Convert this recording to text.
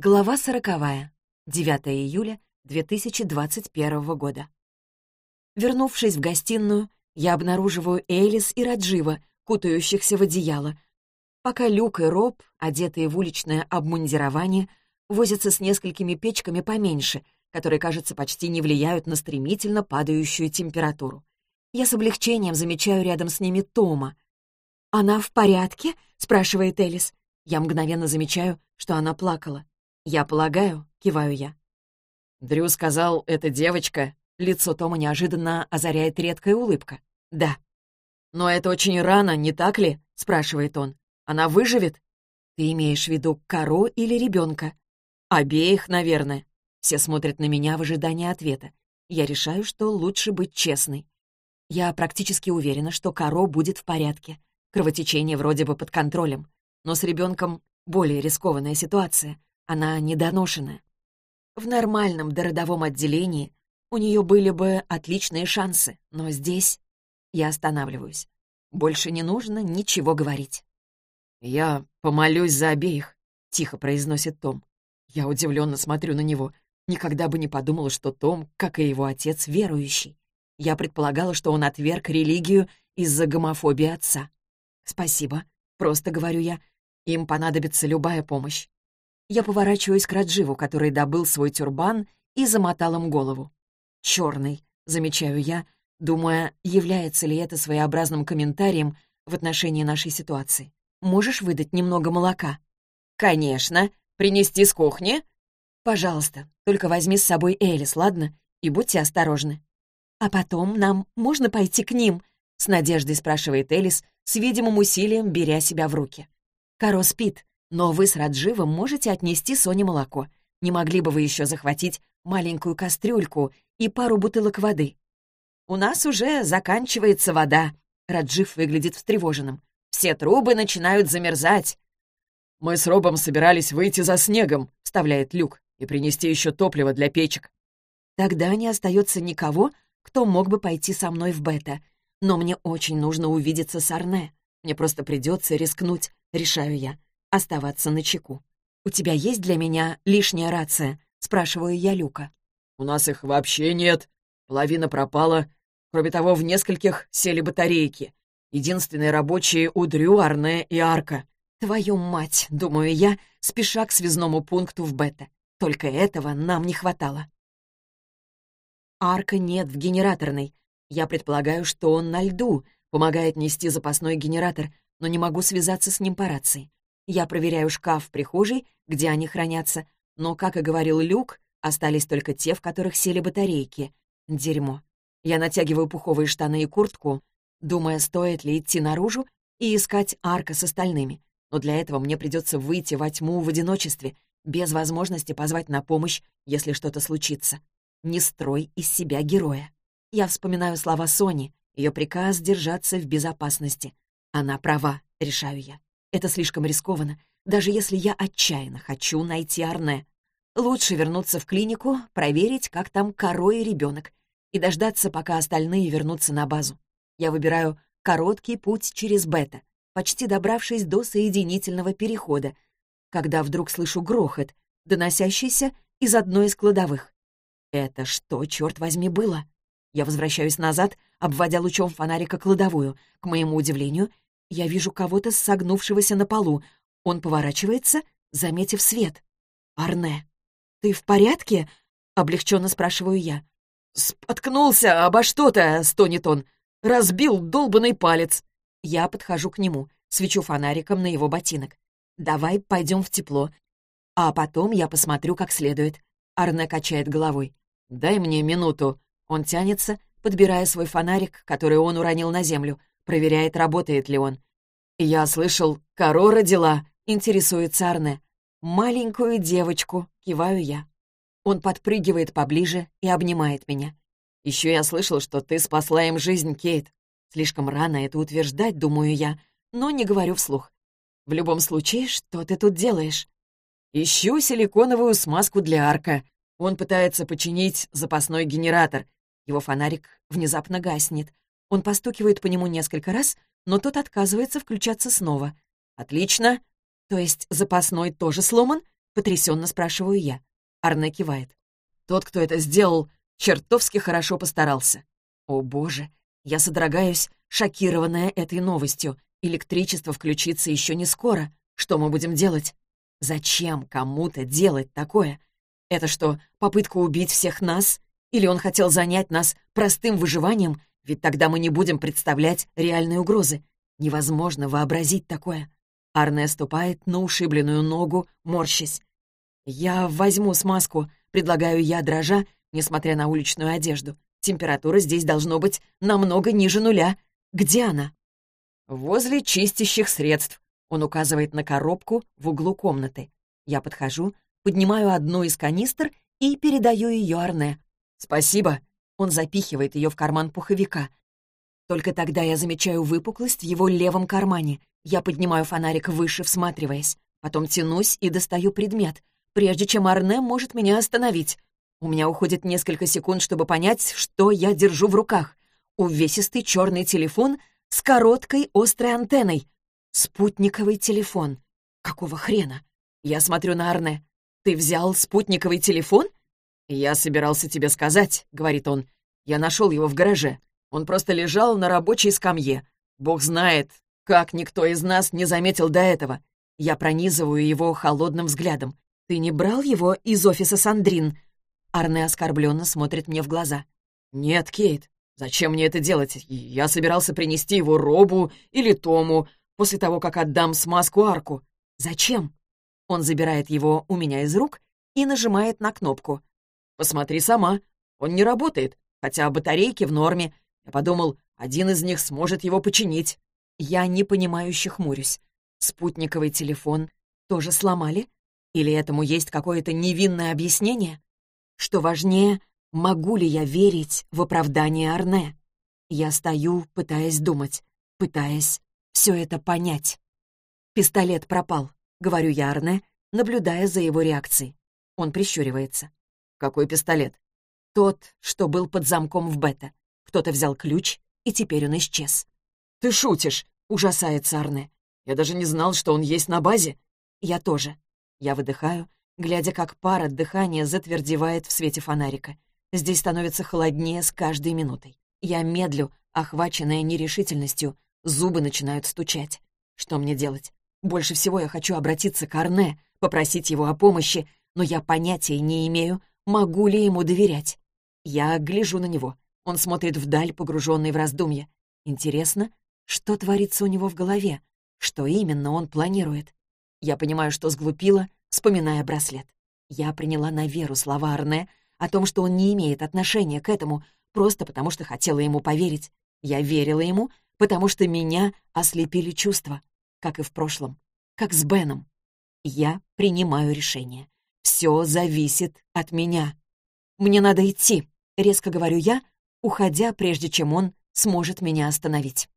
Глава сороковая. 9 июля 2021 года. Вернувшись в гостиную, я обнаруживаю Элис и Раджива, кутающихся в одеяло, пока Люк и Роб, одетые в уличное обмундирование, возятся с несколькими печками поменьше, которые, кажется, почти не влияют на стремительно падающую температуру. Я с облегчением замечаю рядом с ними Тома. «Она в порядке?» — спрашивает Элис. Я мгновенно замечаю, что она плакала. «Я полагаю», — киваю я. Дрю сказал, эта девочка... Лицо Тома неожиданно озаряет редкая улыбка. «Да». «Но это очень рано, не так ли?» — спрашивает он. «Она выживет?» «Ты имеешь в виду коро или ребенка?» «Обеих, наверное». Все смотрят на меня в ожидании ответа. Я решаю, что лучше быть честной. Я практически уверена, что коро будет в порядке. Кровотечение вроде бы под контролем. Но с ребенком более рискованная ситуация. Она недоношенная. В нормальном дородовом отделении у нее были бы отличные шансы, но здесь я останавливаюсь. Больше не нужно ничего говорить. «Я помолюсь за обеих», — тихо произносит Том. Я удивленно смотрю на него. Никогда бы не подумала, что Том, как и его отец, верующий. Я предполагала, что он отверг религию из-за гомофобии отца. «Спасибо», — просто говорю я. «Им понадобится любая помощь. Я поворачиваюсь к Радживу, который добыл свой тюрбан и замотал им голову. «Черный», — замечаю я, думая, является ли это своеобразным комментарием в отношении нашей ситуации. «Можешь выдать немного молока?» «Конечно. Принести с кухни?» «Пожалуйста, только возьми с собой Элис, ладно? И будьте осторожны». «А потом нам можно пойти к ним?» — с надеждой спрашивает Элис, с видимым усилием беря себя в руки. Каро спит, но вы с Радживом можете отнести Соне молоко. Не могли бы вы еще захватить маленькую кастрюльку и пару бутылок воды? У нас уже заканчивается вода. Раджив выглядит встревоженным. Все трубы начинают замерзать. «Мы с Робом собирались выйти за снегом», — вставляет Люк, «и принести еще топливо для печек». Тогда не остается никого, кто мог бы пойти со мной в бета. Но мне очень нужно увидеться с Арне. Мне просто придется рискнуть, решаю я оставаться на чеку. «У тебя есть для меня лишняя рация?» — спрашиваю я Люка. «У нас их вообще нет. Половина пропала. Кроме того, в нескольких сели батарейки. Единственные рабочие у Дрю, Арне и Арка». «Твою мать!» — думаю я, спеша к связному пункту в Бета. Только этого нам не хватало. Арка нет в генераторной. Я предполагаю, что он на льду, помогает нести запасной генератор, но не могу связаться с ним по рации. Я проверяю шкаф в прихожей, где они хранятся, но, как и говорил Люк, остались только те, в которых сели батарейки. Дерьмо. Я натягиваю пуховые штаны и куртку, думая, стоит ли идти наружу и искать арка с остальными. Но для этого мне придется выйти во тьму в одиночестве, без возможности позвать на помощь, если что-то случится. Не строй из себя героя. Я вспоминаю слова Сони, ее приказ держаться в безопасности. Она права, решаю я. Это слишком рискованно, даже если я отчаянно хочу найти Арне. Лучше вернуться в клинику, проверить, как там коро и ребенок, и дождаться, пока остальные вернутся на базу. Я выбираю короткий путь через бета, почти добравшись до соединительного перехода, когда вдруг слышу грохот, доносящийся из одной из кладовых. Это что, черт возьми, было? Я возвращаюсь назад, обводя лучом фонарика кладовую. К моему удивлению, я вижу кого-то согнувшегося на полу. Он поворачивается, заметив свет. «Арне, ты в порядке?» — облегченно спрашиваю я. «Споткнулся обо что-то», — стонет он. «Разбил долбанный палец». Я подхожу к нему, свечу фонариком на его ботинок. «Давай пойдем в тепло, а потом я посмотрю как следует». Арне качает головой. «Дай мне минуту». Он тянется, подбирая свой фонарик, который он уронил на землю проверяет, работает ли он. «Я слышал, коро родила», — интересуется Арне. «Маленькую девочку», — киваю я. Он подпрыгивает поближе и обнимает меня. «Еще я слышал, что ты спасла им жизнь, Кейт. Слишком рано это утверждать, думаю я, но не говорю вслух. В любом случае, что ты тут делаешь?» «Ищу силиконовую смазку для арка. Он пытается починить запасной генератор. Его фонарик внезапно гаснет. Он постукивает по нему несколько раз, но тот отказывается включаться снова. «Отлично! То есть запасной тоже сломан?» — Потрясенно спрашиваю я. Арне кивает. Тот, кто это сделал, чертовски хорошо постарался. О боже, я содрогаюсь, шокированная этой новостью. Электричество включится еще не скоро. Что мы будем делать? Зачем кому-то делать такое? Это что, попытка убить всех нас? Или он хотел занять нас простым выживанием, ведь тогда мы не будем представлять реальные угрозы. Невозможно вообразить такое. Арне ступает на ушибленную ногу, морщась. «Я возьму смазку», — предлагаю я, дрожа, несмотря на уличную одежду. Температура здесь должно быть намного ниже нуля. Где она? «Возле чистящих средств», — он указывает на коробку в углу комнаты. Я подхожу, поднимаю одну из канистр и передаю ее Арне. «Спасибо». Он запихивает ее в карман пуховика. Только тогда я замечаю выпуклость в его левом кармане. Я поднимаю фонарик выше, всматриваясь. Потом тянусь и достаю предмет, прежде чем Арне может меня остановить. У меня уходит несколько секунд, чтобы понять, что я держу в руках. Увесистый черный телефон с короткой острой антенной. Спутниковый телефон. Какого хрена? Я смотрю на Арне. «Ты взял спутниковый телефон?» «Я собирался тебе сказать», — говорит он. «Я нашел его в гараже. Он просто лежал на рабочей скамье. Бог знает, как никто из нас не заметил до этого. Я пронизываю его холодным взглядом. «Ты не брал его из офиса Сандрин?» Арне оскорбленно смотрит мне в глаза. «Нет, Кейт, зачем мне это делать? Я собирался принести его Робу или Тому после того, как отдам смазку арку». «Зачем?» Он забирает его у меня из рук и нажимает на кнопку. «Посмотри сама. Он не работает, хотя батарейки в норме. Я подумал, один из них сможет его починить». Я непонимающе хмурюсь. Спутниковый телефон тоже сломали? Или этому есть какое-то невинное объяснение? Что важнее, могу ли я верить в оправдание Арне? Я стою, пытаясь думать, пытаясь все это понять. Пистолет пропал, говорю я Арне, наблюдая за его реакцией. Он прищуривается. «Какой пистолет?» «Тот, что был под замком в бета. Кто-то взял ключ, и теперь он исчез». «Ты шутишь!» — ужасается Арне. «Я даже не знал, что он есть на базе». «Я тоже». Я выдыхаю, глядя, как пар от дыхания затвердевает в свете фонарика. Здесь становится холоднее с каждой минутой. Я медлю, охваченная нерешительностью, зубы начинают стучать. Что мне делать? Больше всего я хочу обратиться к Арне, попросить его о помощи, но я понятия не имею, могу ли ему доверять. Я гляжу на него. Он смотрит вдаль, погруженный в раздумья. Интересно, что творится у него в голове? Что именно он планирует? Я понимаю, что сглупила, вспоминая браслет. Я приняла на веру слова Арне о том, что он не имеет отношения к этому, просто потому что хотела ему поверить. Я верила ему, потому что меня ослепили чувства, как и в прошлом, как с Беном. Я принимаю решение. Все зависит от меня. Мне надо идти, резко говорю я, уходя, прежде чем он сможет меня остановить.